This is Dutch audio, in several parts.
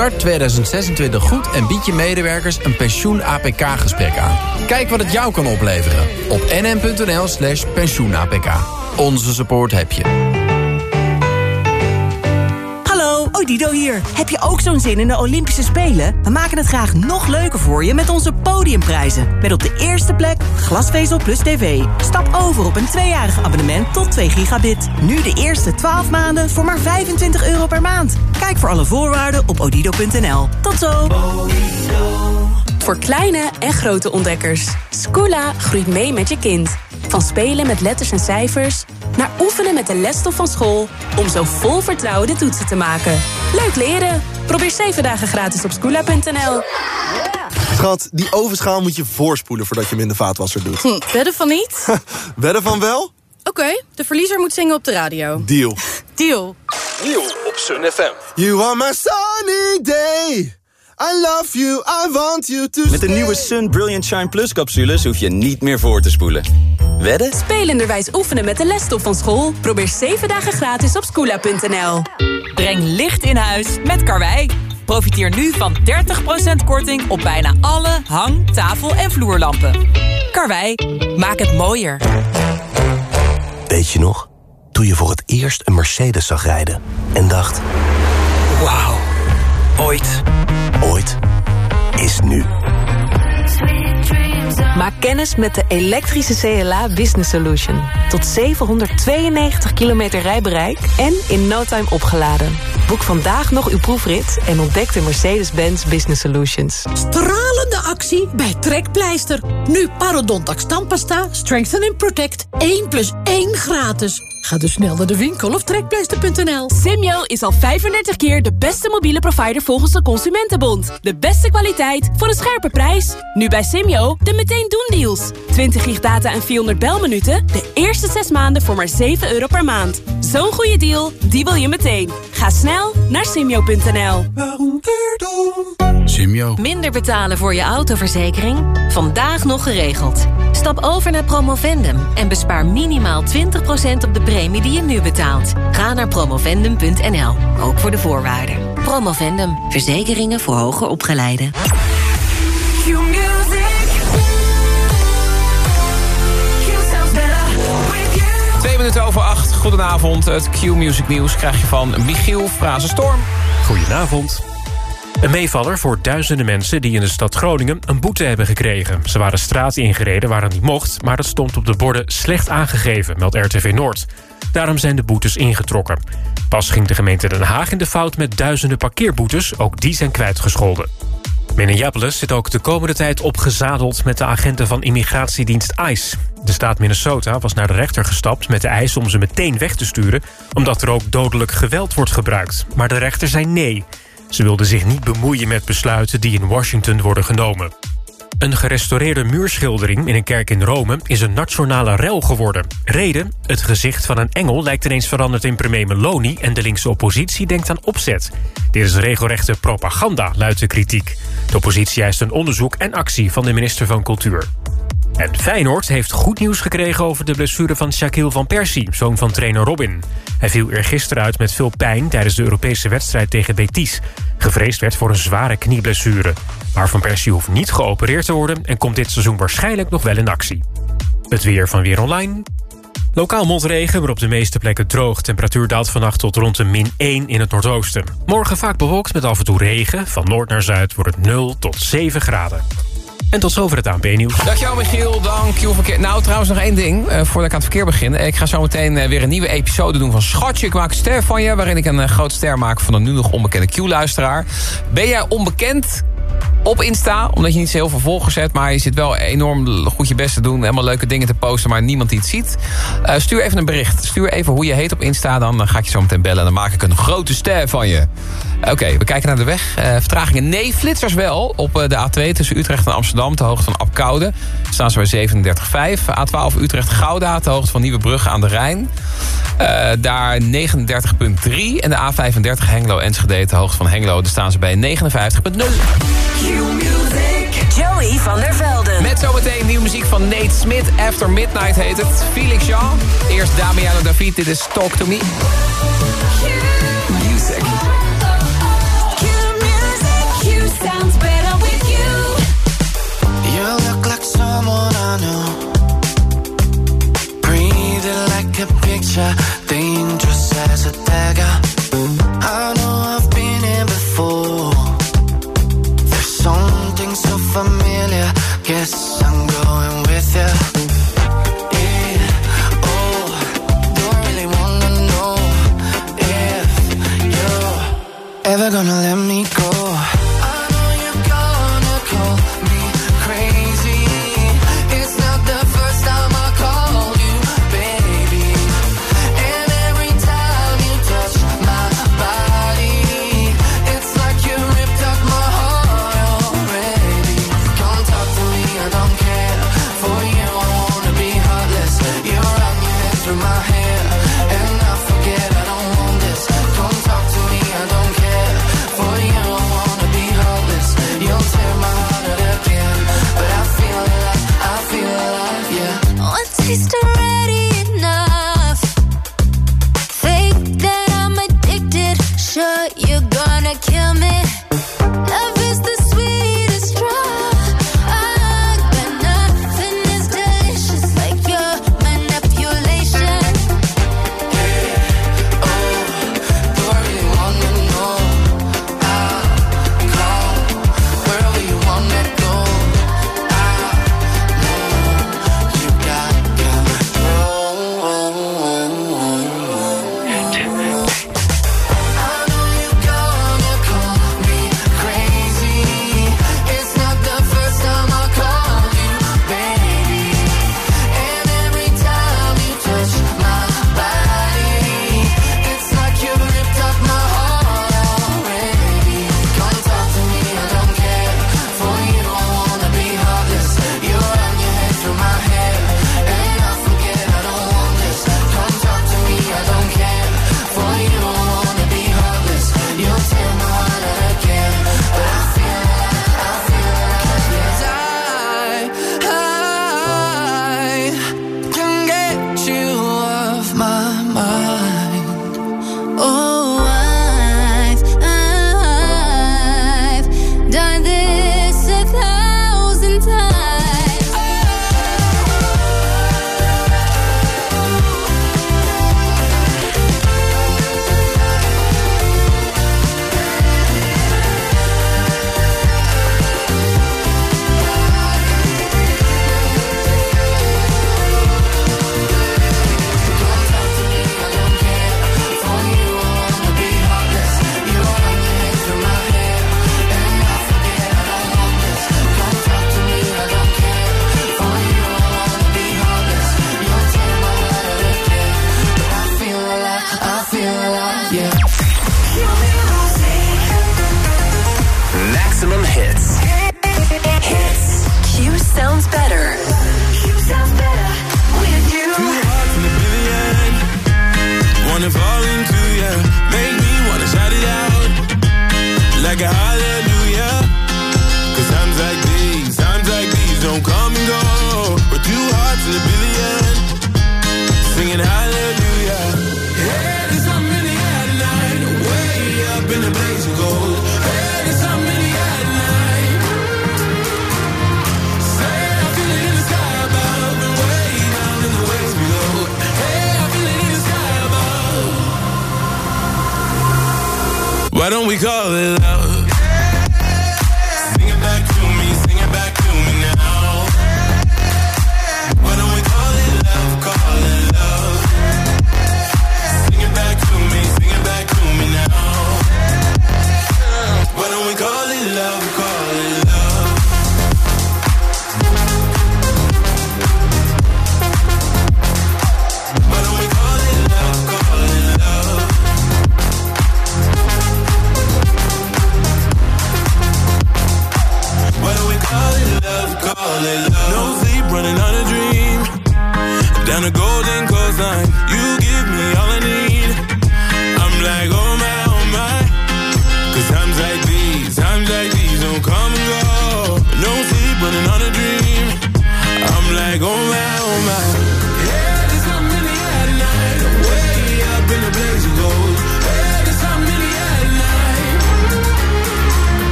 Start 2026 goed en bied je medewerkers een pensioen-APK-gesprek aan. Kijk wat het jou kan opleveren op nm.nl slash pensioen-APK. Onze support heb je. Hallo, Odido hier. Heb je ook zo'n zin in de Olympische Spelen? We maken het graag nog leuker voor je met onze podiumprijzen. Met op de eerste plek glasvezel plus tv. Stap over op een tweejarig abonnement tot 2 gigabit. Nu de eerste 12 maanden voor maar 25 euro per maand. Kijk voor alle voorwaarden op odido.nl. Tot zo! Voor kleine en grote ontdekkers. Scoola groeit mee met je kind. Van spelen met letters en cijfers naar oefenen met de lesstof van school om zo vol vertrouwen de toetsen te maken. Leuk leren. Probeer 7 dagen gratis op scoola.nl. Schat, die ovenschaal moet je voorspoelen voordat je hem in de vaatwasser doet. Hm, wedden van niet? Wedden van wel? Oké, de verliezer moet zingen op de radio. Deal. Deal. Deal op Sun FM. You are my sunny day. I love you, I want you to Met de nieuwe Sun Brilliant Shine Plus capsules hoef je niet meer voor te spoelen. Wedden? Spelenderwijs oefenen met de lesstof van school? Probeer 7 dagen gratis op scoola.nl. Breng licht in huis met Karwei. Profiteer nu van 30% korting op bijna alle hang-, tafel- en vloerlampen. Karwei, maak het mooier. Weet je nog? Toen je voor het eerst een Mercedes zag rijden en dacht... Wauw, ooit, ooit is nu. Maak kennis met de elektrische CLA Business Solution. Tot 792 kilometer rijbereik en in no time opgeladen. Boek vandaag nog uw proefrit en ontdek de Mercedes-Benz Business Solutions. Stralende actie bij Trekpleister. Nu Parodontax tandpasta, Strengthen and Protect. 1 plus 1 gratis. Ga dus snel naar de winkel of trekpleister.nl. Simyo is al 35 keer de beste mobiele provider volgens de Consumentenbond. De beste kwaliteit voor een scherpe prijs. Nu bij Simyo de meteen doen deals. 20 gig data en 400 belminuten. De eerste 6 maanden voor maar 7 euro per maand. Zo'n goede deal, die wil je meteen. Ga snel naar simyo.nl. Simyo. Minder betalen voor je autoverzekering? Vandaag nog geregeld. Stap over naar Promovendum en bespaar minimaal 20% op de premie die je nu betaalt. Ga naar promovendum.nl, ook voor de voorwaarden. Promovendum, verzekeringen voor hoger opgeleiden. Twee minuten over acht. Goedenavond. Het Q-Music Nieuws krijg je van Michiel Frazenstorm. Goedenavond. Een meevaller voor duizenden mensen die in de stad Groningen een boete hebben gekregen. Ze waren straat ingereden waar het niet mocht, maar dat stond op de borden slecht aangegeven, meldt RTV Noord. Daarom zijn de boetes ingetrokken. Pas ging de gemeente Den Haag in de fout met duizenden parkeerboetes, ook die zijn kwijtgescholden. Minneapolis zit ook de komende tijd opgezadeld met de agenten van immigratiedienst ICE. De staat Minnesota was naar de rechter gestapt met de eis om ze meteen weg te sturen... omdat er ook dodelijk geweld wordt gebruikt. Maar de rechter zei nee. Ze wilden zich niet bemoeien met besluiten die in Washington worden genomen. Een gerestaureerde muurschildering in een kerk in Rome is een nationale rel geworden. Reden? Het gezicht van een engel lijkt ineens veranderd in premier Meloni... en de linkse oppositie denkt aan opzet. Dit is regelrechte propaganda, luidt de kritiek. De oppositie eist een onderzoek en actie van de minister van Cultuur. En Feyenoord heeft goed nieuws gekregen over de blessure van Shaquille van Persie, zoon van trainer Robin. Hij viel eergisteren uit met veel pijn tijdens de Europese wedstrijd tegen Betis. Gevreesd werd voor een zware knieblessure. Maar Van Persie hoeft niet geopereerd te worden... en komt dit seizoen waarschijnlijk nog wel in actie. Het weer van Weer Online. Lokaal motregen, maar op de meeste plekken droog. Temperatuur daalt vannacht tot rond de min 1 in het noordoosten. Morgen vaak bewolkt met af en toe regen. Van noord naar zuid wordt het 0 tot 7 graden. En tot zover het ANP-nieuws. Dankjewel Michiel, dank je verkeer. Nou, trouwens nog één ding, eh, voordat ik aan het verkeer begin. Ik ga zo meteen eh, weer een nieuwe episode doen van Schatje. Ik maak een ster van je, waarin ik een uh, groot ster maak van een nu nog onbekende Q-luisteraar. Ben jij onbekend? Op Insta. Omdat je niet zo heel veel volgers hebt. Maar je zit wel enorm goed je best te doen. Helemaal leuke dingen te posten. Maar niemand die het ziet. Uh, stuur even een bericht. Stuur even hoe je heet op Insta. Dan ga ik je zo meteen bellen. En dan maak ik een grote ster van je. Oké, okay, we kijken naar de weg. Uh, vertragingen. Nee, flitsers wel. Op uh, de A2 tussen Utrecht en Amsterdam. Te hoogte van Apkoude. Staan ze bij 37,5. A12 Utrecht-Gouda. Te hoogte van Nieuwebrug aan de Rijn. daar 39,3. En de A35 Hengelo-Enschede. Te hoogte van Hengelo. Daar staan ze bij 59,0. Joey van der Velden. Met zometeen nieuwe muziek van Nate Smith. After Midnight heet het. Felix Jean. Eerst Damiano David. Dit is Talk To Me. what I know. Breathing like a picture, dangerous as a dagger. I know I've been here before. There's something so familiar. Guess I'm going with you. Oh, don't really wanna know if you're ever gonna let me go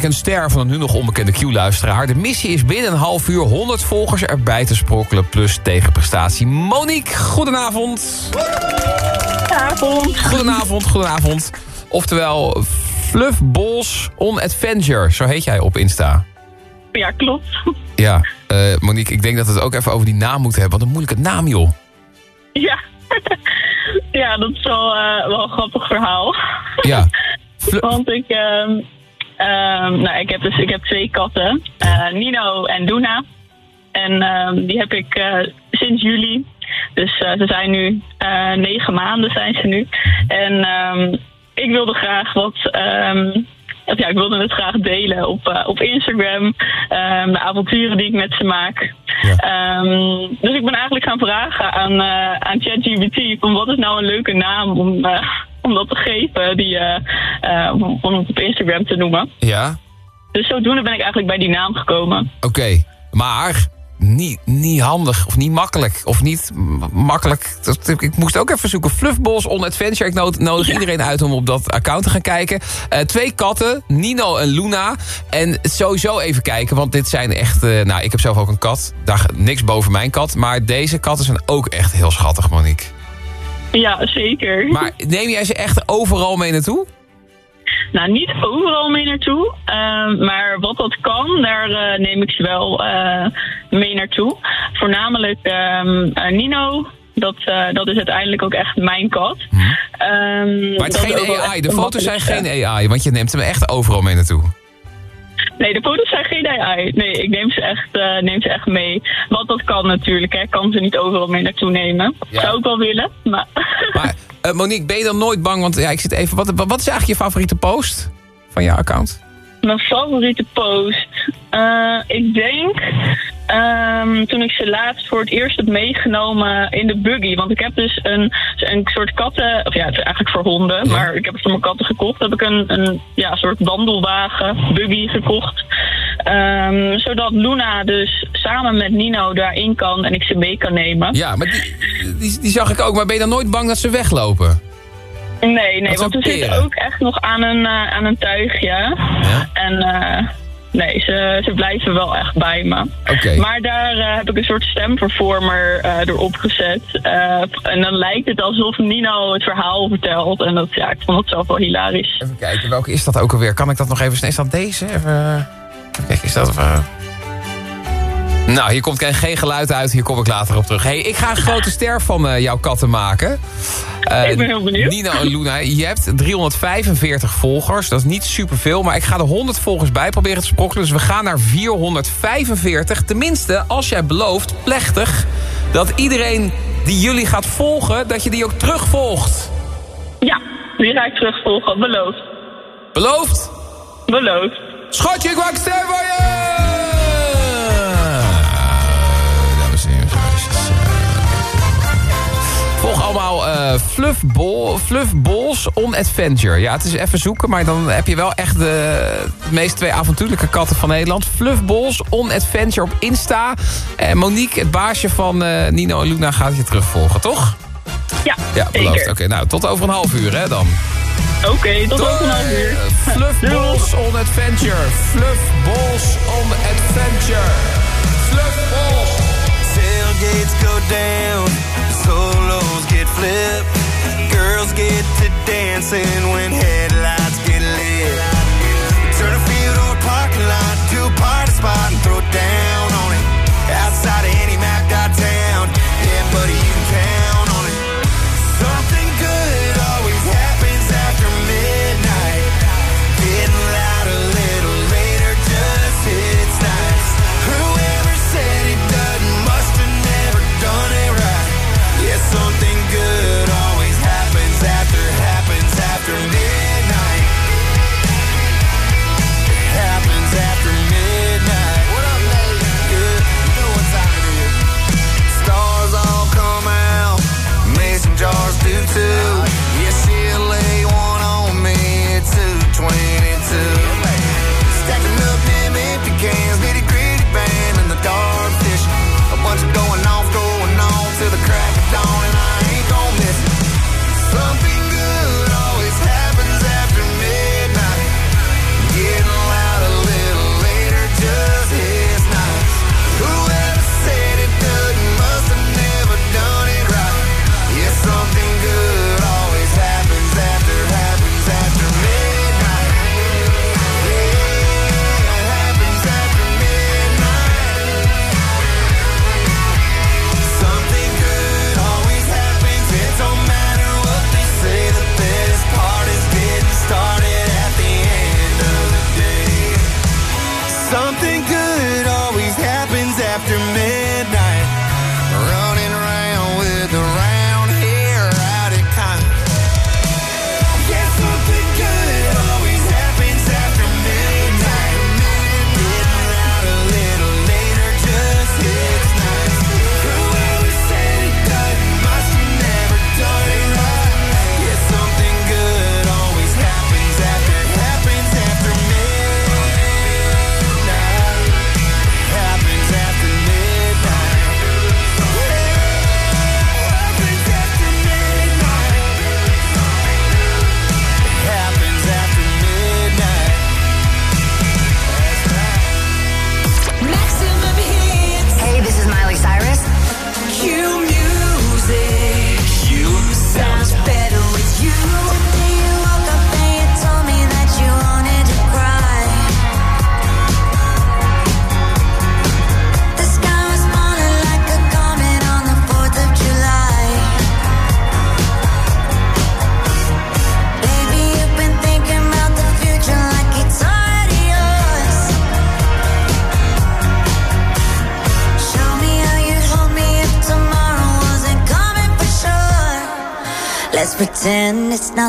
ik een ster van een nu nog onbekende Q-luisteraar. De missie is binnen een half uur 100 volgers erbij te sprokkelen... plus tegenprestatie. Monique, goedenavond. Goedenavond. Goedenavond, goedenavond. Oftewel, Fluff Balls on Adventure. Zo heet jij op Insta. Ja, klopt. Ja, eh, Monique, ik denk dat we het ook even over die naam moeten hebben. Wat een moeilijke naam, joh. Ja. ja, dat is wel, eh, wel een grappig verhaal. Ja. Want ik, ehm, ehm, nou, ik, heb dus, ik heb twee katten. eh, Nino en Duna. En ehm, die heb ik eh, sinds juli. Dus eh, ze zijn nu negen maanden zijn ze nu. En ehm, ik wilde graag wat... ja, ik wilde het graag delen op, op Instagram. de avonturen die ik met ze maak. Ehm, dus ik ben eigenlijk gaan vragen aan, aan ChatGPT... van wat is nou een leuke naam om, om dat te geven... Die, eh, eh, om, om het op Instagram te noemen. Ja? Dus zodoende ben ik eigenlijk bij die naam gekomen. Oké, maar niet, niet handig of niet makkelijk. Of niet makkelijk. Dat- Ik moest ook even zoeken. Fluffballs on Adventure. Ik nood- nodig iedereen uit om op dat account te gaan kijken. Eh, twee katten, Nino en Luna. En sowieso even kijken, want dit zijn echt... nou, ik heb zelf ook een kat. Daar niks boven mijn kat. Maar deze katten zijn ook echt heel schattig, Monique. Ja, zeker. Maar neem jij ze echt overal mee naartoe? Nou, niet overal mee naartoe. ehm, maar wat dat kan, daar eh, neem ik ze wel eh, mee naartoe. Voornamelijk ehm, eh, Nino. Dat, dat is uiteindelijk ook echt mijn kat. Ehm, Mhm. Maar het is geen AI. De foto's zijn geen AI. Want je neemt hem echt overal mee naartoe. Nee, de foto's zijn geen AI. Nee, ik neem ze echt, eh, neem ze echt mee. Want dat kan natuurlijk. hè. Ik kan ze niet overal mee naartoe nemen. Ja. Zou ik wel willen, maar... Maar eh, Monique, ben je dan nooit bang? Want ja, ik zit even. Wat, wat is eigenlijk je favoriete post van je account? Mijn favoriete post. Eh, ik denk ehm, toen ik ze laatst voor het eerst heb meegenomen in de buggy. Want ik heb dus een, een soort katten. Of ja, het is eigenlijk voor honden. Maar ik heb het voor mijn katten gekocht. Heb ik een, een ja, soort wandelwagen, buggy gekocht. Ehm, zodat Luna dus samen met Nino daarin kan en ik ze mee kan nemen. Ja, maar die, die, die zag ik ook. Maar ben je dan nooit bang dat ze weglopen? Nee, nee, want ze zitten ook echt nog aan een, eh, aan een tuigje. En eh, nee, ze, ze blijven wel echt bij me. Maar daar eh, heb ik een soort stemvervormer eh erop gezet. Eh, en dan lijkt het alsof Nino het verhaal vertelt. En dat, ja, ik vond het zelf wel hilarisch. Even kijken, welke is dat ook alweer? Kan ik dat nog even? Is dat deze? Even, even kijken, is dat... eh, Nou, hier komt geen- geluid uit. Hier kom ik later op terug. hey, ik ga een grote ster van eh, jouw katten maken. Eh, Ik ben heel benieuwd. Nino en Luna, je hebt 345 volgers. Dat is niet superveel, maar ik ga er 100 volgers bij proberen te sprokkelen. Dus we gaan naar 445. Tenminste, als jij belooft, plechtig... dat iedereen die jullie gaat volgen, dat je die ook terugvolgt. Ja, die ga ik terugvolgen. Beloofd. Beloofd? Beloofd. Schatje, ik maak ster voor je! Volg allemaal eh Fluffball, Fluffballs on Adventure. Ja, het is even zoeken, maar dan heb je wel echt de, de meest twee avontuurlijke katten van Nederland. Fluffballs on Adventure op Insta. En Monique, het baasje van eh, Nino en Luna, gaat je terugvolgen, toch? Ja, Ja, beloofd. Oké, nou, tot over een half uur, hè, dan. Oké, tot over een half uur. Fluffballs on Adventure. Fluffballs on Adventure. Fluffballs. Tailgates go down, solos get flipped, girls get to dancing when headlights get lit. Turn a field or a parking lot to a party spot and throw it down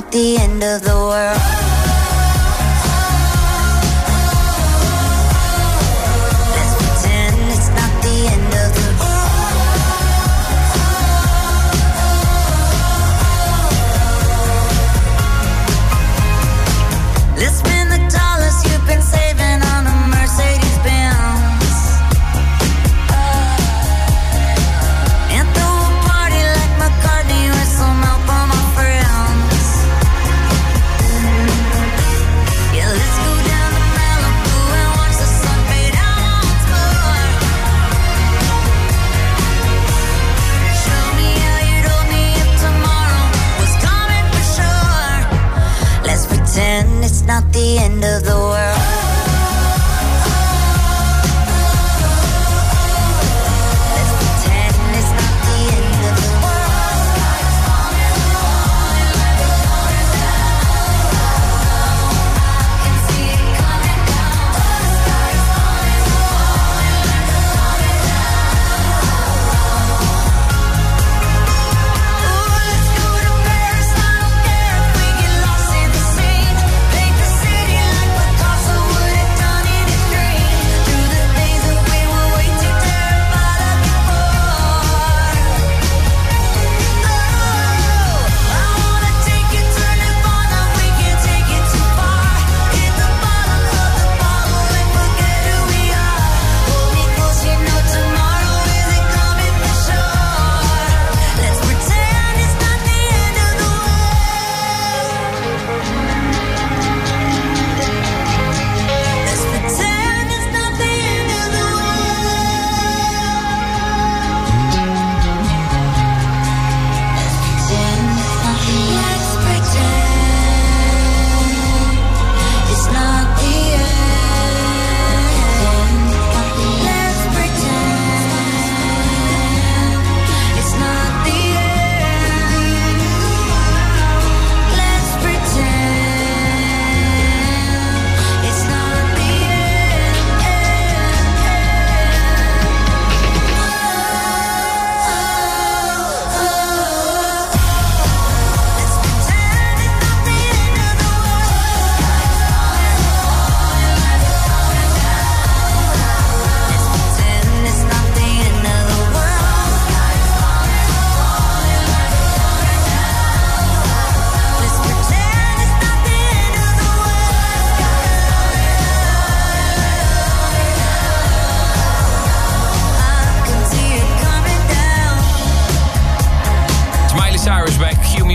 not the end of the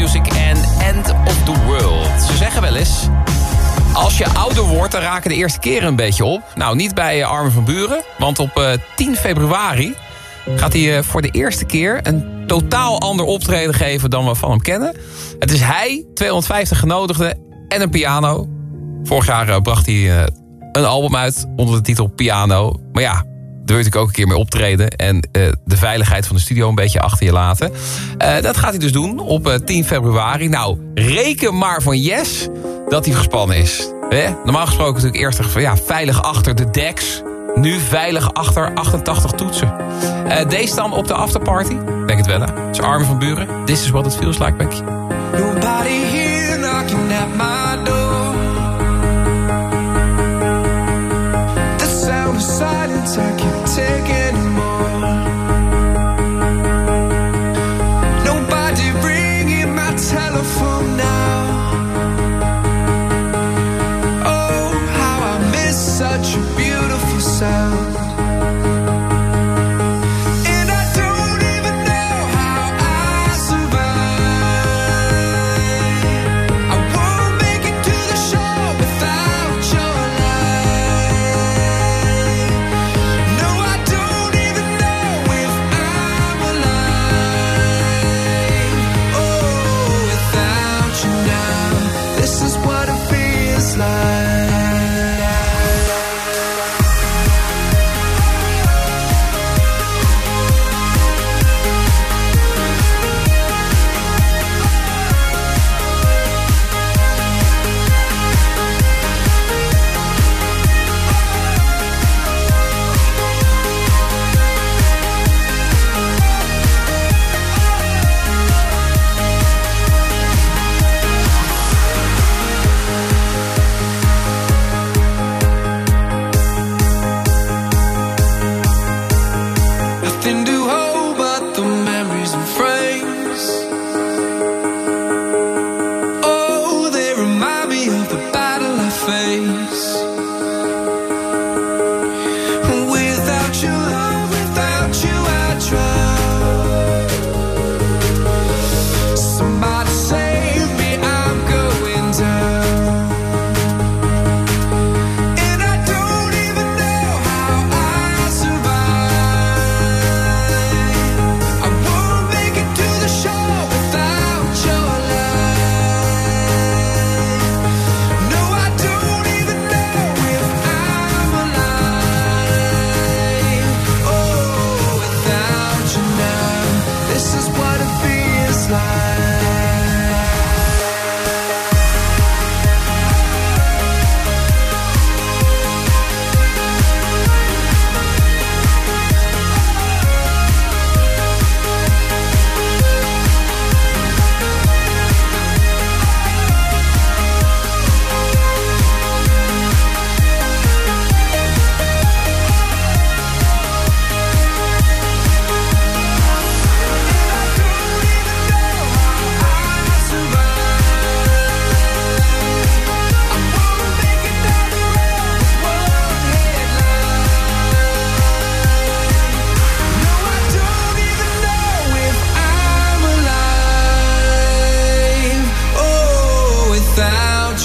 Music en End of the World. Ze zeggen wel eens... Als je ouder wordt, dan raken de eerste keren een beetje op. Nou, niet bij eh, Armin van Buren. Want op eh, 10 februari gaat hij eh, voor de eerste keer... een totaal ander optreden geven dan we van hem kennen. Het is hij, 250 genodigden en een piano. Vorig jaar eh, bracht hij eh, een album uit onder de titel Piano. Maar ja, wil natuurlijk ook een keer mee optreden... en eh, de veiligheid van de studio een beetje achter je laten. Eh, dat gaat hij dus doen op eh, 10 februari. Nou, reken maar van yes dat hij gespannen is. Hè? Normaal gesproken natuurlijk eerst van, ja, veilig achter de decks. Nu veilig achter 88 toetsen. Eh, deze dan op de afterparty. Denk het wel, hè? Het is Armin van Buren. This is what it feels like, Becky. Nobody here knocking at my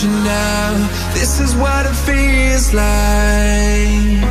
you now. This is what it feels like.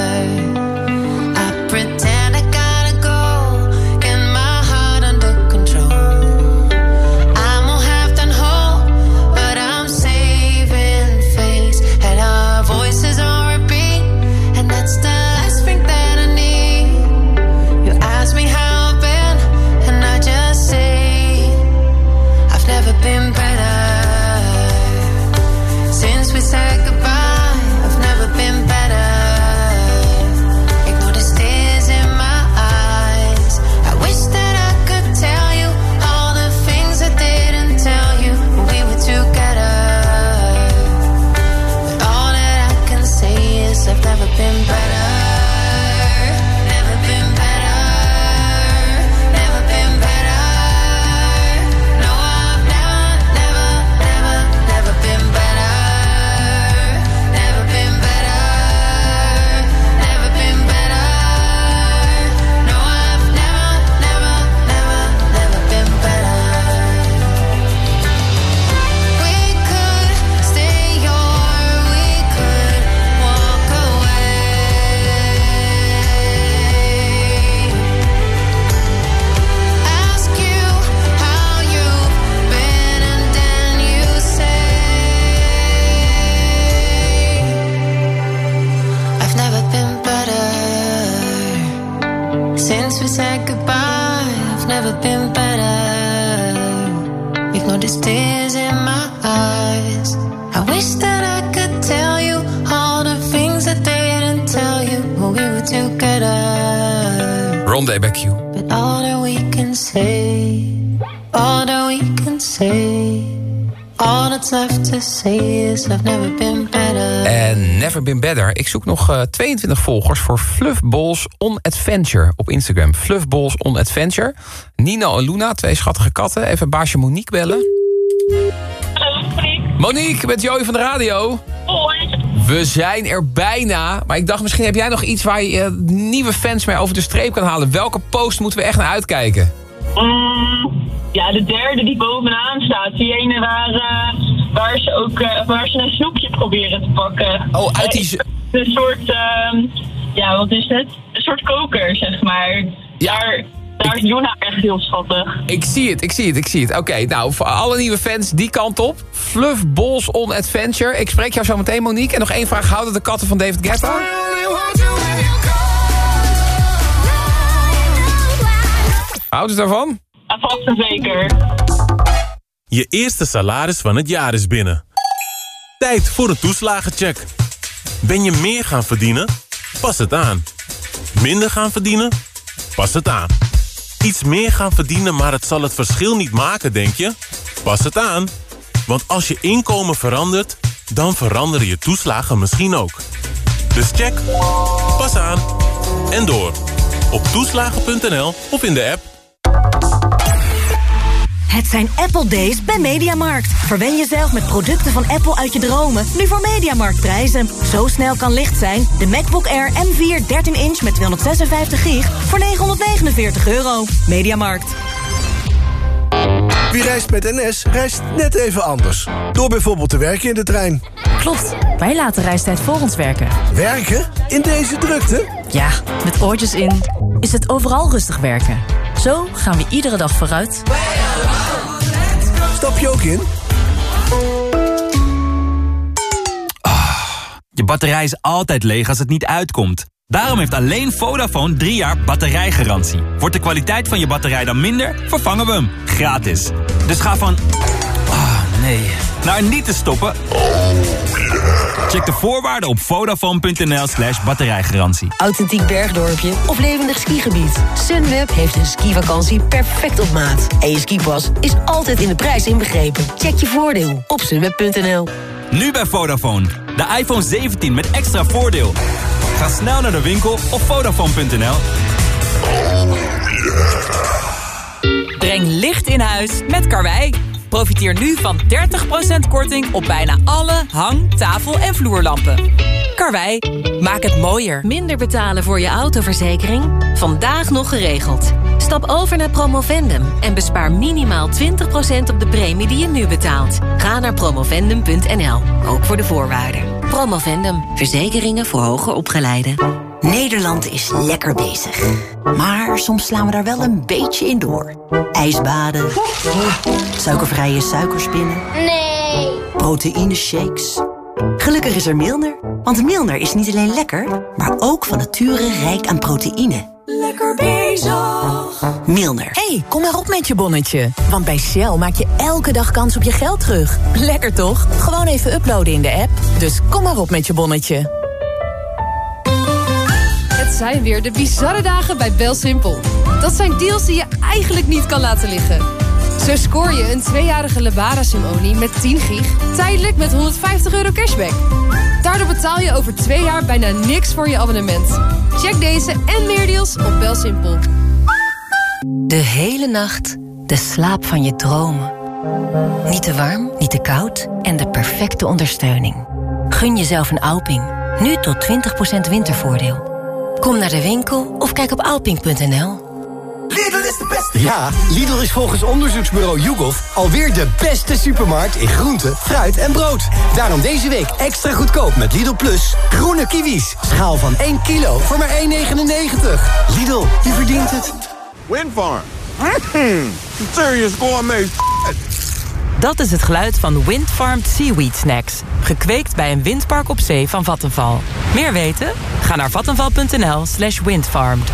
Ik zoek nog eh, 22 volgers voor Fluffballs on Adventure op Instagram. Fluffballs on Adventure. Nino en Luna, twee schattige katten. Even baasje Monique bellen. Monique, met Joey van de radio. We zijn er bijna. Maar ik dacht, misschien heb jij nog iets waar je eh, nieuwe fans mee over de streep kan halen. Welke post moeten we echt naar uitkijken? Mm, ja, de derde die bovenaan staat. Die ene waar, eh, waar ze ook eh, waar ze een snoepje proberen te pakken. Oh, uit die... Een soort, ehm, ja, wat is het? Een soort koker, zeg maar. Daar, daar is Juna echt heel schattig. Ik zie het, ik zie het, ik zie het. Oké, nou, voor alle nieuwe fans die kant op. Fluff Balls on Adventure. Ik spreek jou zo meteen, Monique. En nog één vraag. Houden de katten van David Guetta? Houdt het daarvan? Vast en zeker. Je eerste salaris van het jaar is binnen. Tijd voor een toeslagencheck. Ben je meer gaan verdienen? Pas het aan. Minder gaan verdienen? Pas het aan. Iets meer gaan verdienen, maar het zal het verschil niet maken, denk je? Pas het aan. Want als je inkomen verandert, dan veranderen je toeslagen misschien ook. Dus check, pas aan en door. Op toeslagen.nl of in de app. Het zijn Apple Days bij Mediamarkt. Verwen jezelf met producten van Apple uit je dromen. Nu voor Mediamarkt prijzen. Zo snel kan licht zijn. De MacBook Air M4 13 inch met 256 gig voor 949 euro. Mediamarkt. Wie reist met NS, reist net even anders. Door bijvoorbeeld te werken in de trein. Klopt, wij laten reistijd voor ons werken. Werken? In deze drukte? Ja, met oortjes in is het overal rustig werken. Zo gaan we iedere dag vooruit. Stap je ook in? Je batterij is altijd leeg als het niet uitkomt. Daarom heeft alleen Vodafone drie jaar batterijgarantie. Wordt de kwaliteit van je batterij dan minder, vervangen we hem. Gratis. Dus ga van... Ah, nee. Naar niet te stoppen. Check de voorwaarden op vodafone.nl slash batterijgarantie. Authentiek bergdorpje of levendig skigebied. Sunweb heeft een skivakantie perfect op maat. En je skipas is altijd in de prijs inbegrepen. Check je voordeel op sunweb.nl. Nu bij Vodafone. De iPhone 17 met extra voordeel. Ga snel naar de winkel op vodafone.nl. Breng licht in huis met Karwei. Profiteer nu van 30% korting op bijna alle hang-, tafel- en vloerlampen. Karwei, maak het mooier. Minder betalen voor je autoverzekering? Vandaag nog geregeld. Stap over naar Promovendum en bespaar minimaal 20% op de premie die je nu betaalt. Ga naar promovendum.nl, ook voor de voorwaarden. Promovendum, verzekeringen voor hoger opgeleiden. Nederland is lekker bezig. Maar soms slaan we daar wel een beetje in door. Ijsbaden. Suikervrije suikerspinnen. Nee. Proteïne shakes. Gelukkig is er Milner. Want Milner is niet alleen lekker, maar ook van nature rijk aan proteïne. Lekker bezig. Milner. hey, kom maar op met je bonnetje. Want bij Shell maak je elke dag kans op je geld terug. Lekker toch? Gewoon even uploaden in de app. Dus kom maar op met je bonnetje. Zijn weer de bizarre dagen bij BelSimpel. Dat zijn deals die je eigenlijk niet kan laten liggen. Zo scoor je een tweejarige Lebara Simonie met 10 gig... tijdelijk met 150 euro cashback. Daardoor betaal je over twee jaar bijna niks voor je abonnement. Check deze en meer deals op BelSimpel. De hele nacht de slaap van je dromen. Niet te warm, niet te koud en de perfecte ondersteuning. Gun jezelf een Alping. Nu tot 20% wintervoordeel. Kom naar de winkel of kijk op alping.nl. Lidl is de beste. Ja, Lidl is volgens onderzoeksbureau YouGov alweer de beste supermarkt in groente, fruit en brood. Daarom deze week extra goedkoop met Lidl Plus. Groene kiwis. Schaal van 1 kilo voor maar 1,99. Lidl, je verdient het. Windfarm. Mm, serious gourmet Dat is het geluid van Windfarmed Seaweed Snacks. Gekweekt bij een windpark op zee van Vattenval. Meer weten? Ga naar vattenval.nl slash windfarmed.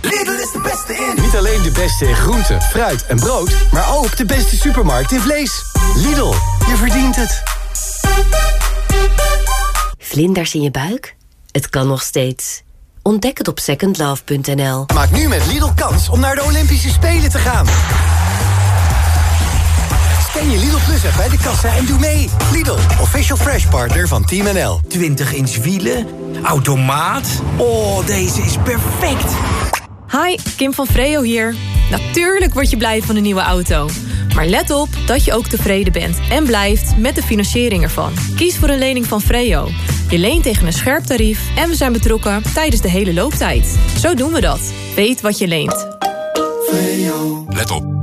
Lidl is de beste in. Niet alleen de beste in groente, fruit en brood, maar ook de beste supermarkt in vlees. Lidl, je verdient het. Vlinders in je buik? Het kan nog steeds. Ontdek het op secondlove.nl. Maak nu met Lidl kans om naar de Olympische Spelen te gaan. Scan je Lidl Plus app bij de kassa en doe mee. Lidl, official fresh partner van Team NL. 20 inch wielen, automaat. Oh, deze is perfect. Hi, Kim van Freo hier. Natuurlijk word je blij van een nieuwe auto. Maar let op dat je ook tevreden bent en blijft met de financiering ervan. Kies voor een lening van Freo. Je leent tegen een scherp tarief en we zijn betrokken tijdens de hele looptijd. Zo doen we dat. Weet wat je leent. Let op.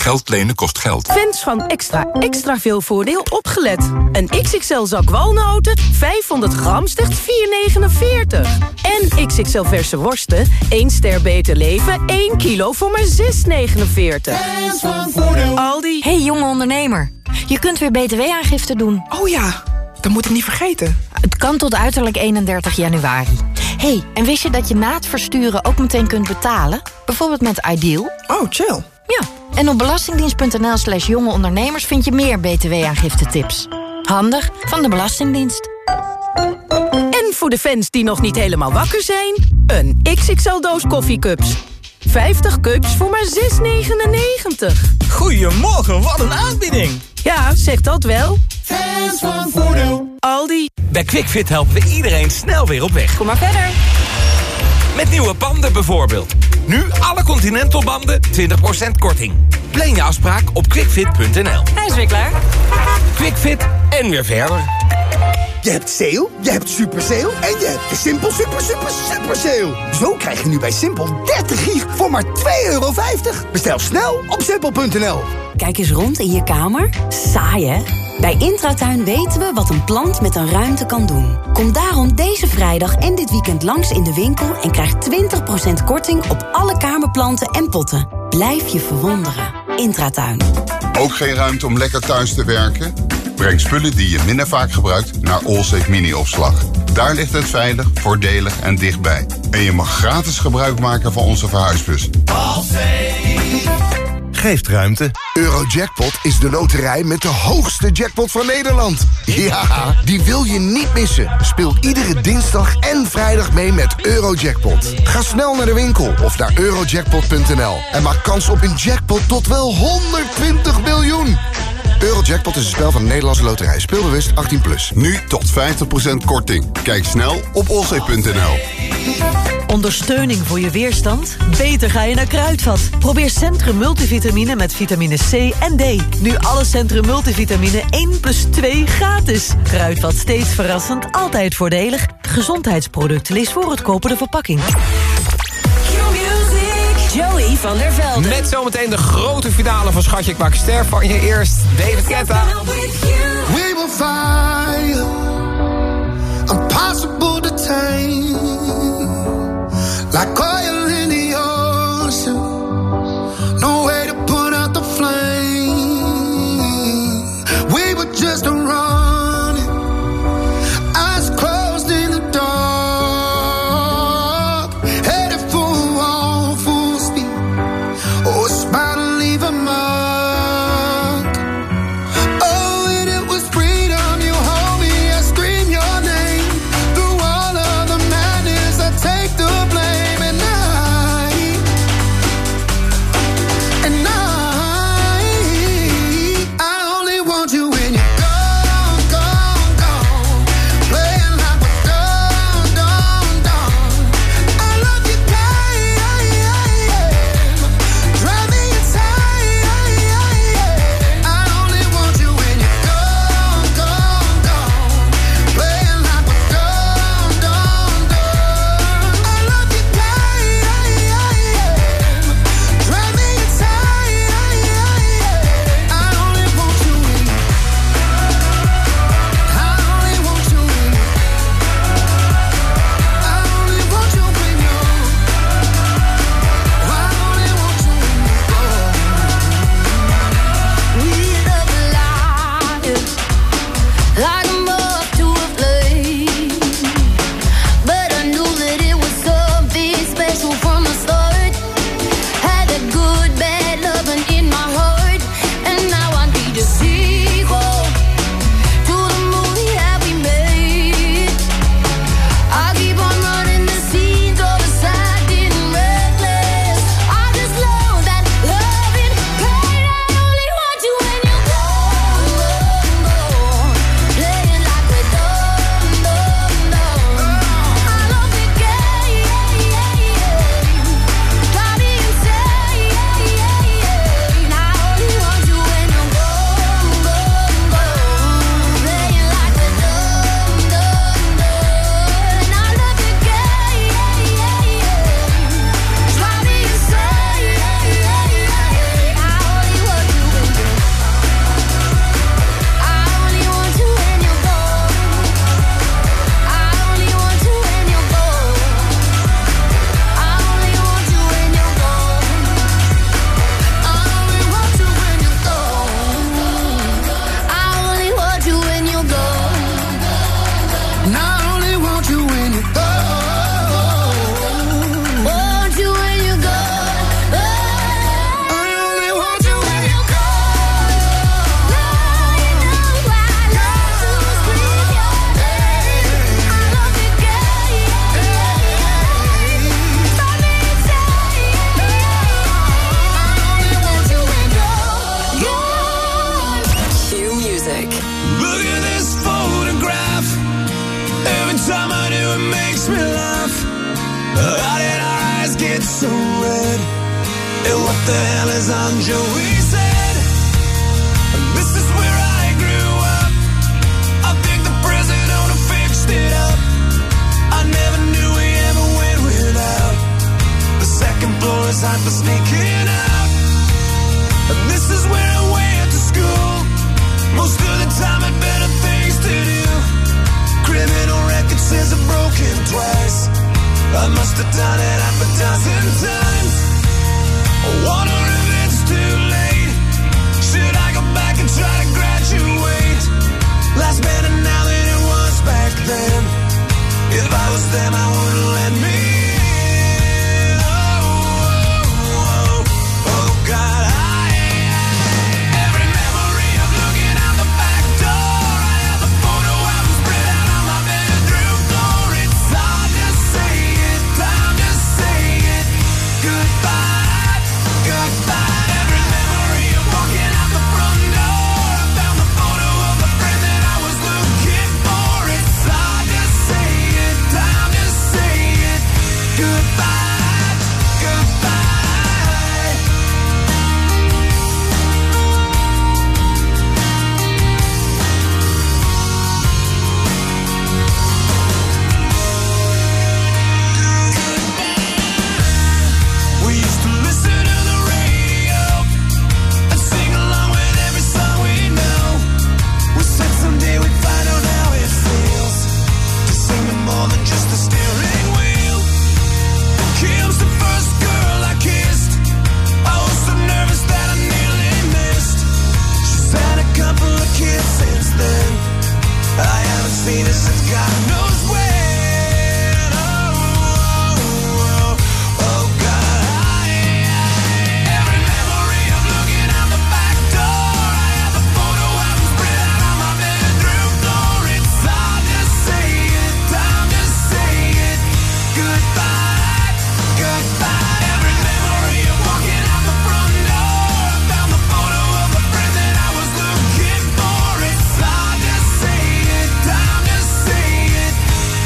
Geld lenen kost geld. Fans van extra extra veel voordeel opgelet. Een XXL zak walnoten, 500 gram, slechts 4,49. En XXL verse worsten, 1 ster beter leven, 1 kilo voor maar 6,49. Aldi. Hey jonge ondernemer, je kunt weer btw-aangifte doen. Oh ja, dat moet ik niet vergeten. Het kan tot uiterlijk 31 januari. hey, en wist je dat je na het versturen ook meteen kunt betalen? Bijvoorbeeld met Ideal? Oh, chill. Ja, en op belastingdienst.nl slash jonge ondernemers vind je meer btw-aangifte tips. Handig van de Belastingdienst. En voor de fans die nog niet helemaal wakker zijn... een XXL-doos koffiecups. 50 cups voor maar 6,99. Goedemorgen, wat een aanbieding. Ja, zeg dat wel. Fans van voordeel. Aldi. Bij QuickFit helpen we iedereen snel weer op weg. Kom maar verder. Met nieuwe banden bijvoorbeeld. Nu alle Continental banden 20% korting. Plan je afspraak op quickfit.nl. Hij is weer klaar. Quickfit en weer verder. Je hebt sale, je hebt super sale en je hebt de Simpel super super super sale. Zo krijg je nu bij Simpel 30 gig voor maar 2,50 euro. Bestel snel op simpel.nl. Kijk eens rond in je kamer. Saai hè? Bij Intratuin weten we wat een plant met een ruimte kan doen. Kom daarom deze vrijdag en dit weekend langs in de winkel... en krijg 20% korting op alle kamerplanten en potten. Blijf je verwonderen. Intratuin. Ook geen ruimte om lekker thuis te werken? Breng spullen die je minder vaak gebruikt naar Allsafe Mini-opslag. Daar ligt het veilig, voordelig en dichtbij. En je mag gratis gebruik maken van onze verhuisbus. Geeft ruimte. Eurojackpot is de loterij met de hoogste jackpot van Nederland. Ja, die wil je niet missen. Speel iedere dinsdag en vrijdag mee met Eurojackpot. Ga snel naar de winkel of naar eurojackpot.nl en maak kans op een jackpot tot wel 120 miljoen. Eurojackpot is een spel van de Nederlandse loterij. Speelbewust 18+. Plus. Nu tot 50% korting. Kijk snel op olzee.nl. Ondersteuning voor je weerstand? Beter ga je naar Kruidvat. Probeer Centrum Multivitamine met vitamine C en D. Nu alle Centrum Multivitamine 1 plus 2 gratis. Kruidvat steeds verrassend, altijd voordelig. Gezondheidsproduct, lees voor het kopen de verpakking. Joey van der Velde. Met zometeen de grote finale van Schatje, ik maak een ster van je. Eerst David Guetta. We will fire, like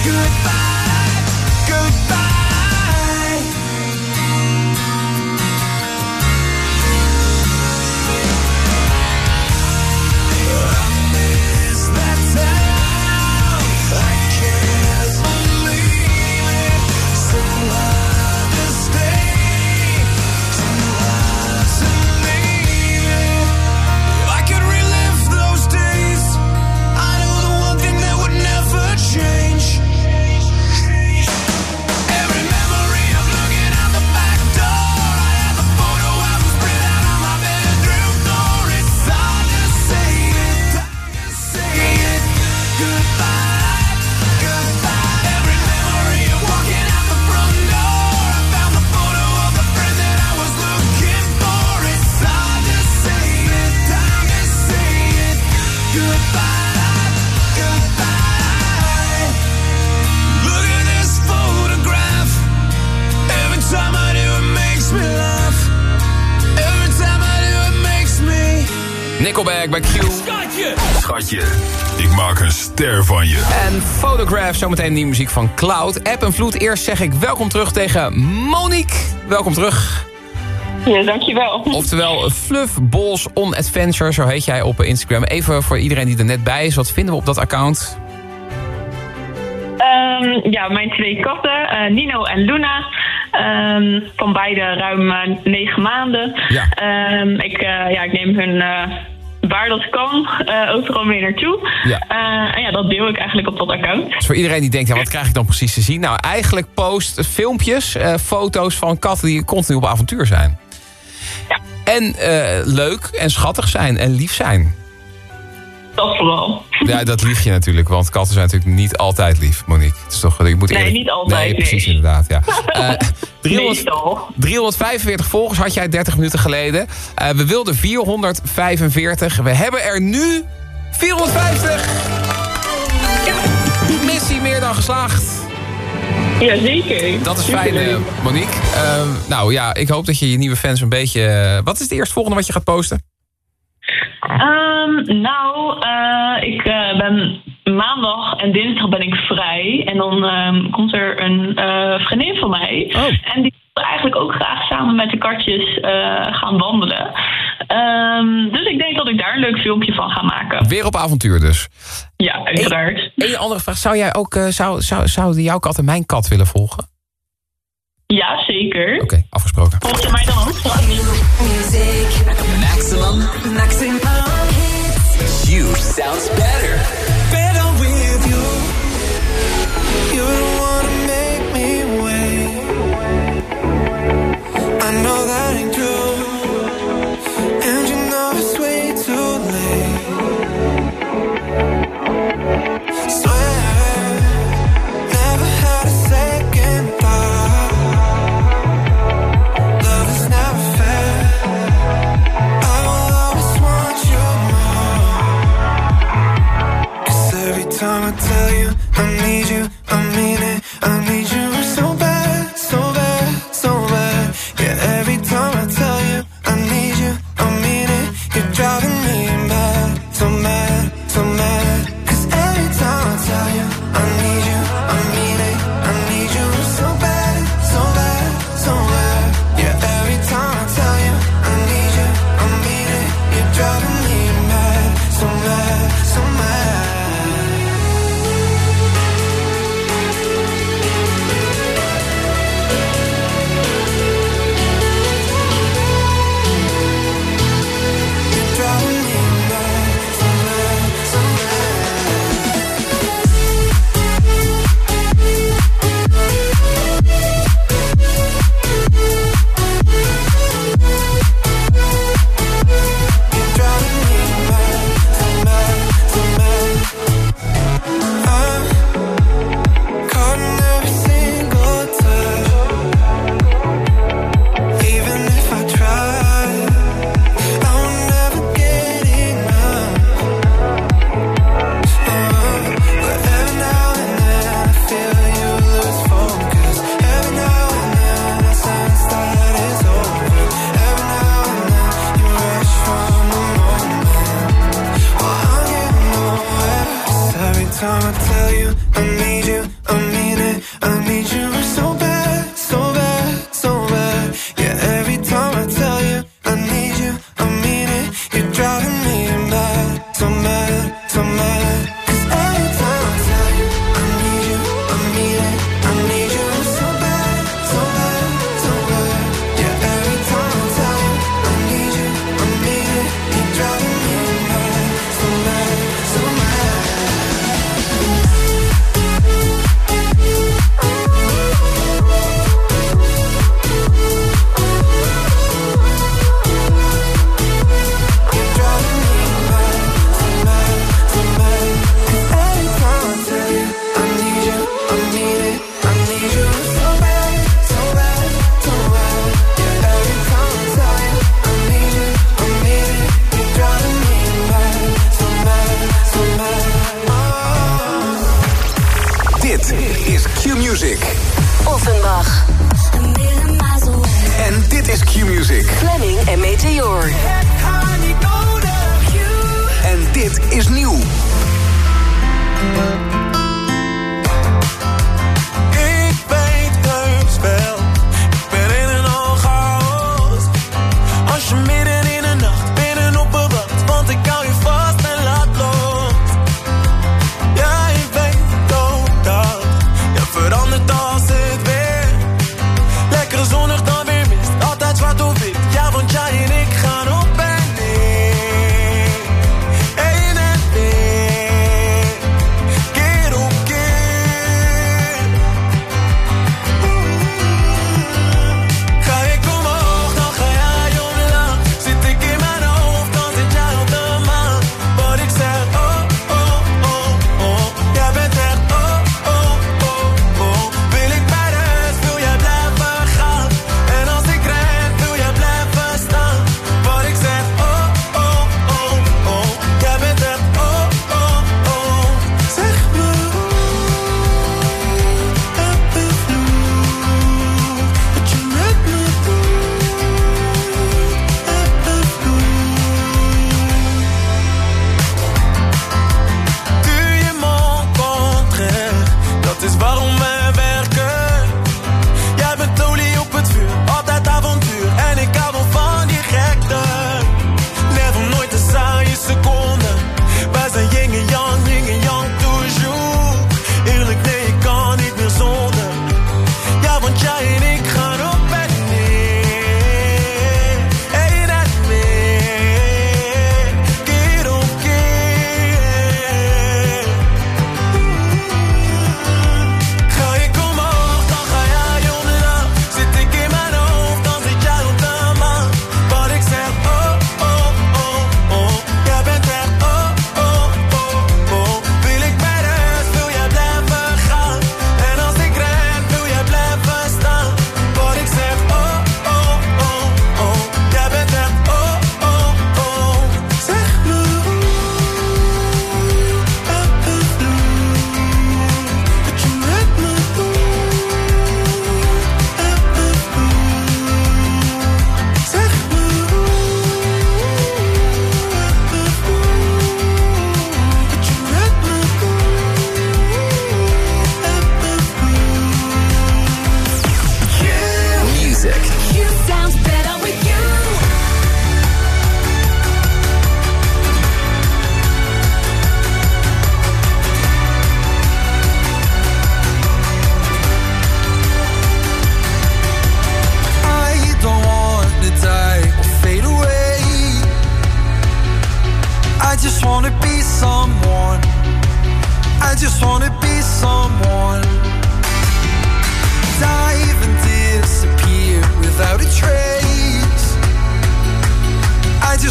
goodbye. Zometeen nieuwe muziek van Cloud. App en Vloed, eerst zeg ik welkom terug tegen Monique. Welkom terug. Ja, dankjewel. Oftewel Fluff Balls on Adventure, zo heet jij op Instagram. Even voor iedereen die er net bij is, wat vinden we op dat account? Ehm, ja, mijn twee katten, eh, Nino en Luna. Ehm, van beide ruim eh, negen maanden. Ehm, ik, eh, ja, ik neem hun waar dat kan eh, overal mee naartoe. Eh, en ja, dat deel ik eigenlijk op dat account. Dus voor iedereen die denkt, ja, wat krijg ik dan precies te zien? Nou, eigenlijk post filmpjes, eh, foto's van katten die continu op avontuur zijn. En eh, leuk en schattig zijn en lief zijn. Dat vooral. Ja, dat lieg je natuurlijk, want katten zijn natuurlijk niet altijd lief, Monique. Het is toch, je moet Nee, niet altijd, Nee, nee. precies, inderdaad, ja. Eh, 300, Meestal. 345 volgers had jij 30 minuten geleden. Eh, we wilden 445. We hebben er nu 450. Missie meer dan geslaagd. Jazeker. Dat is fijn, eh, Monique. Eh, nou ja, ik hoop dat je je nieuwe fans een beetje... wat is het eerstvolgende wat je gaat posten? Ehm, nou, eh, ik eh, ben maandag en dinsdag ben ik vrij. En dan ehm, komt er een eh, vriendin van mij. En die wil eigenlijk ook graag samen met de katjes gaan wandelen. Ehm, dus ik denk dat ik daar een leuk filmpje van ga maken. Weer op avontuur dus. Ja, uiteraard. Eén andere vraag. Zou jij ook... zou, zou, zouden jouw kat en mijn kat willen volgen? Ja, zeker. Oké, afgesproken. Volg je mij dan ook? Maximum. Maximum. You sounds. Better I need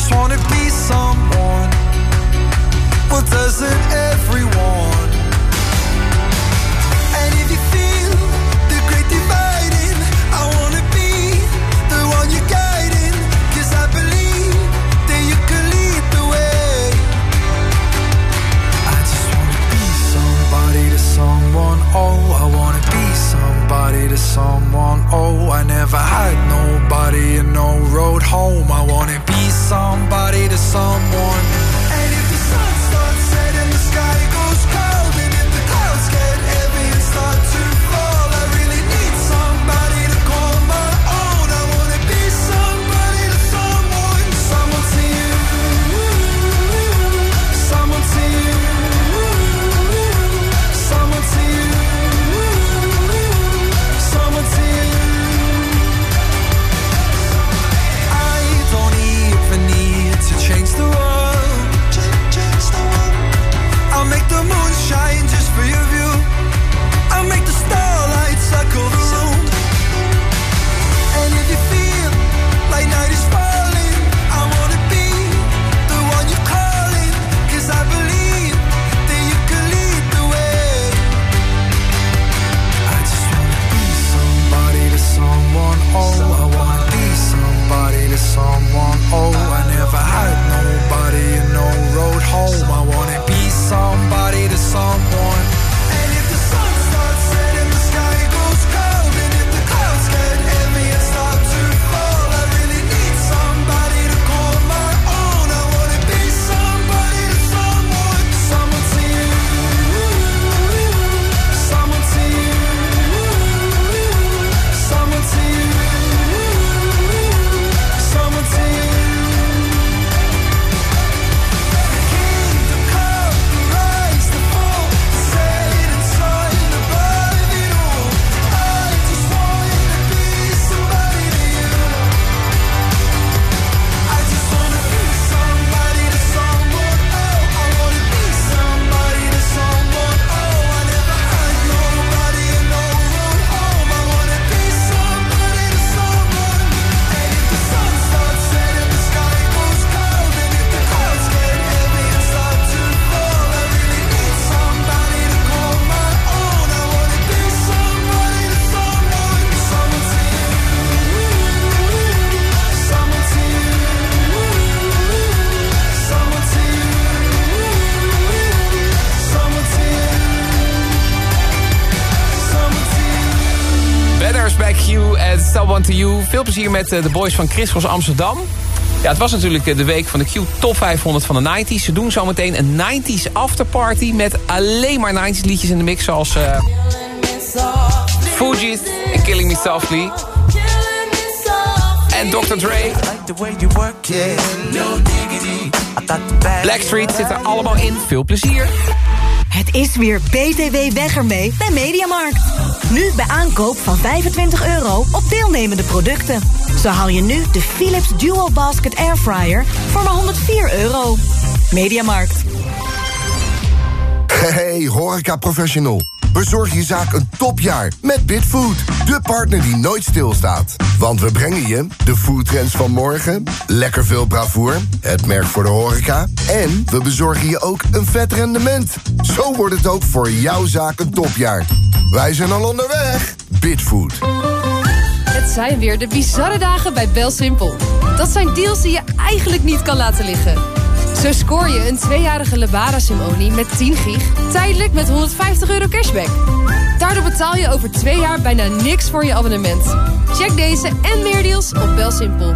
just wanna be someone. Well, doesn't everyone? And if you feel the great dividing, I wanna be the one you're guiding. Cause I believe that you can lead the way. I just wanna be somebody to someone, oh, I wanna be somebody to someone, oh, I never had nobody and no road home. I wanna be somebody to someone. To You. Veel plezier met eh, de boys van Chris Amsterdam. Ja, het was natuurlijk eh, de week van de Q Top 500 van de 90s. Ze doen zometeen een 90s afterparty met alleen maar 90s liedjes in de mix. Zoals uh, Fugees en Killing Me Softly. En Dr. Dre. Blackstreet zit er allemaal in. Veel plezier. Het is weer BTW weg ermee bij Mediamarkt. Nu bij aankoop van 25 euro op deelnemende producten. Zo haal je nu de Philips Dual Basket Airfryer voor maar 104 euro. Mediamarkt. Hey, horeca professional. Bezorg je zaak een topjaar met Bitfood. De partner die nooit stilstaat. Want we brengen je de foodtrends van morgen, lekker veel bravoer, het merk voor de horeca... en we bezorgen je ook een vet rendement. Zo wordt het ook voor jouw zaak een topjaar. Wij zijn al onderweg. Bitfood. Het zijn weer de bizarre dagen bij BelSimpel. Dat zijn deals die je eigenlijk niet kan laten liggen. Zo scoor je een tweejarige Lebara Simonie met 10 gig... tijdelijk met 150 euro cashback. Daardoor betaal je over twee jaar bijna niks voor je abonnement. Check deze en meer deals op BelSimpel.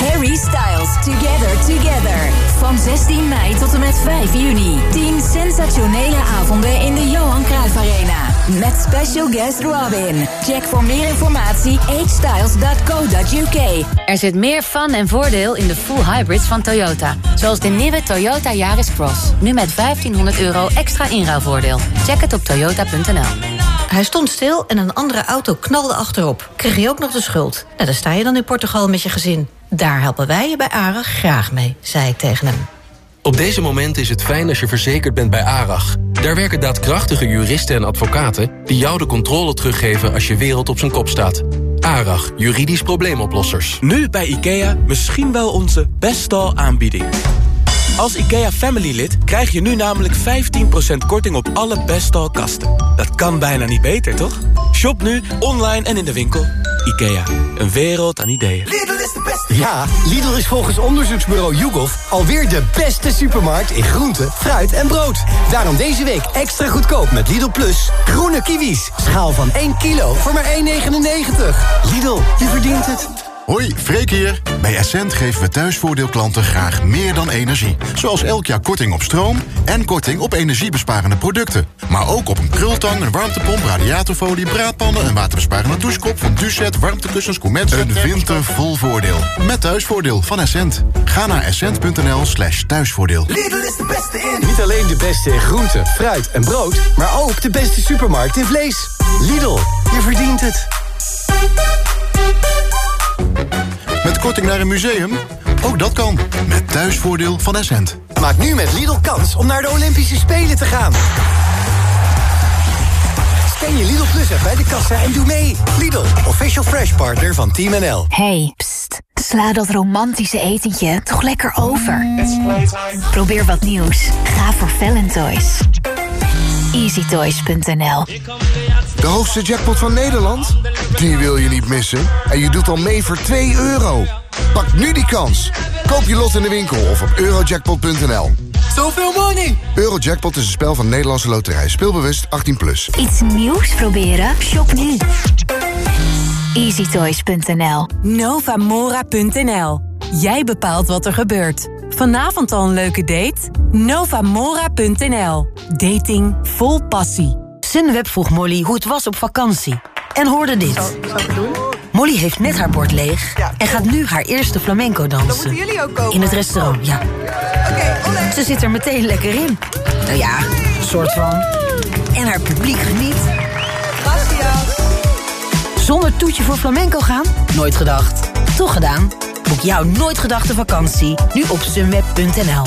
Harry Styles Together Together. Van 16 mei tot en met 5 juni. 10 sensationele avonden in de Johan Cruijff Arena. Met special guest Robin. Check voor meer informatie hstyles.co.uk. Er zit meer fun en voordeel in de full hybrids van Toyota. Zoals de nieuwe Toyota Yaris Cross. Nu met 1500 euro extra inruilvoordeel. Check het op toyota.nl. Hij stond stil en een andere auto knalde achterop. Kreeg je ook nog de schuld. Nou, daar sta je dan in Portugal met je gezin. Daar helpen wij je bij ARAG graag mee, zei ik tegen hem. Op deze moment is het fijn als je verzekerd bent bij ARAG. Daar werken daadkrachtige juristen en advocaten... die jou de controle teruggeven als je wereld op zijn kop staat. ARAG, juridisch probleemoplossers. Nu bij IKEA misschien wel onze beste aanbieding. Als IKEA Family lid krijg je nu namelijk 15% korting op alle Bestal kasten. Dat kan bijna niet beter, toch? Shop nu, online en in de winkel. IKEA, een wereld aan ideeën. Ja, Lidl is volgens onderzoeksbureau YouGov alweer de beste supermarkt in groente, fruit en brood. Daarom deze week extra goedkoop met Lidl Plus. Groene kiwis, schaal van 1 kilo voor maar 1,99. Lidl, je verdient het. Hoi, Freek hier. Bij Essent geven we thuisvoordeelklanten graag meer dan energie. Zoals elk jaar korting op stroom en korting op energiebesparende producten. Maar ook op een krultang, een warmtepomp, radiatorfolie, braadpannen... een waterbesparende douchekop van Ducet, warmtekussens, Comet... Een winter vol voordeel. Met thuisvoordeel van Essent. Ga naar essent.nl slash thuisvoordeel. Lidl is de beste in. Niet alleen de beste in groente, fruit en brood... maar ook de beste supermarkt in vlees. Lidl, je verdient het. Met korting naar een museum? Ook dat kan. Met thuisvoordeel van Essent. Maak nu met Lidl kans om naar de Olympische Spelen te gaan. Scan je Lidl Plus app bij de kassa en doe mee. Lidl, official fresh partner van Team NL. Hey, pst. Sla dat romantische etentje toch lekker over. Probeer wat nieuws. Ga voor Valentoys. EasyToys.nl De hoogste jackpot van Nederland? Die wil je niet missen. En je doet al mee voor 2 euro. Pak nu die kans. Koop je lot in de winkel of op eurojackpot.nl. Zoveel money! Eurojackpot is een spel van Nederlandse Loterij. Speelbewust 18+. Plus. Iets nieuws proberen? Shop nu. EasyToys.nl Novamora.nl Jij bepaalt wat er gebeurt. Vanavond al een leuke date? Novamora.nl Dating vol passie. Sunweb vroeg Molly hoe het was op vakantie. En hoorde dit. Zal doen? Molly heeft net haar bord leeg en gaat nu haar eerste flamenco dansen. Jullie ook komen. In het restaurant, ja. Oké, Ze zit er meteen lekker in. Nou ja, een soort van. En haar publiek geniet. Gracias. Zonder toetje voor flamenco gaan? Nooit gedacht. Toch gedaan? Boek jouw nooit gedachte vakantie nu op sunweb.nl.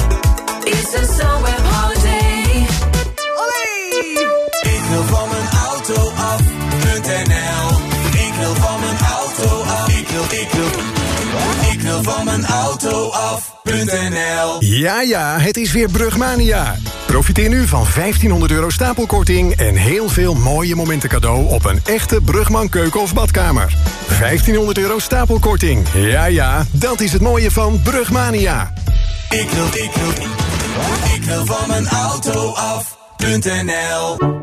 wil van mijn auto af.nl Ik wil van mijn auto af. Ik wil, ik wil, ik wil van mijn brugmania.nl Ja, ja, het is weer Brugmania. Profiteer nu van 1500 euro stapelkorting en heel veel mooie momenten cadeau op een echte Brugman keuken of badkamer. 1500 euro stapelkorting. Ja, ja, dat is het mooie van Brugmania. Ik wil, ik wil, ik wil van mijn auto af.nl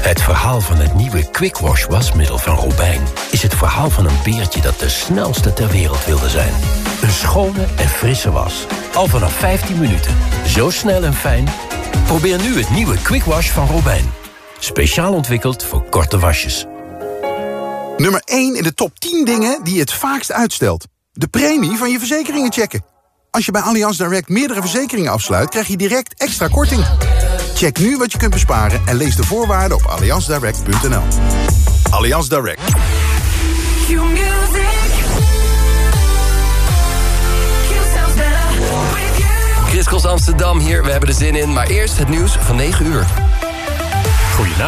Het verhaal van het nieuwe Quick Wash wasmiddel van Robijn... is het verhaal van een beertje dat de snelste ter wereld wilde zijn. Een schone en frisse was. Al vanaf 15 minuten. Zo snel en fijn. Probeer nu het nieuwe Quick Wash van Robijn. Speciaal ontwikkeld voor korte wasjes. Nummer 1 in de top 10 dingen die je het vaakst uitstelt. De premie van je verzekeringen checken. Als je bij Allianz Direct meerdere verzekeringen afsluit... krijg je direct extra korting. Check nu wat je kunt besparen en lees de voorwaarden op allianzdirect.nl. Allianz Direct. Chris Amsterdam hier, we hebben er zin in. Maar eerst het nieuws van 9 uur. Goedenavond.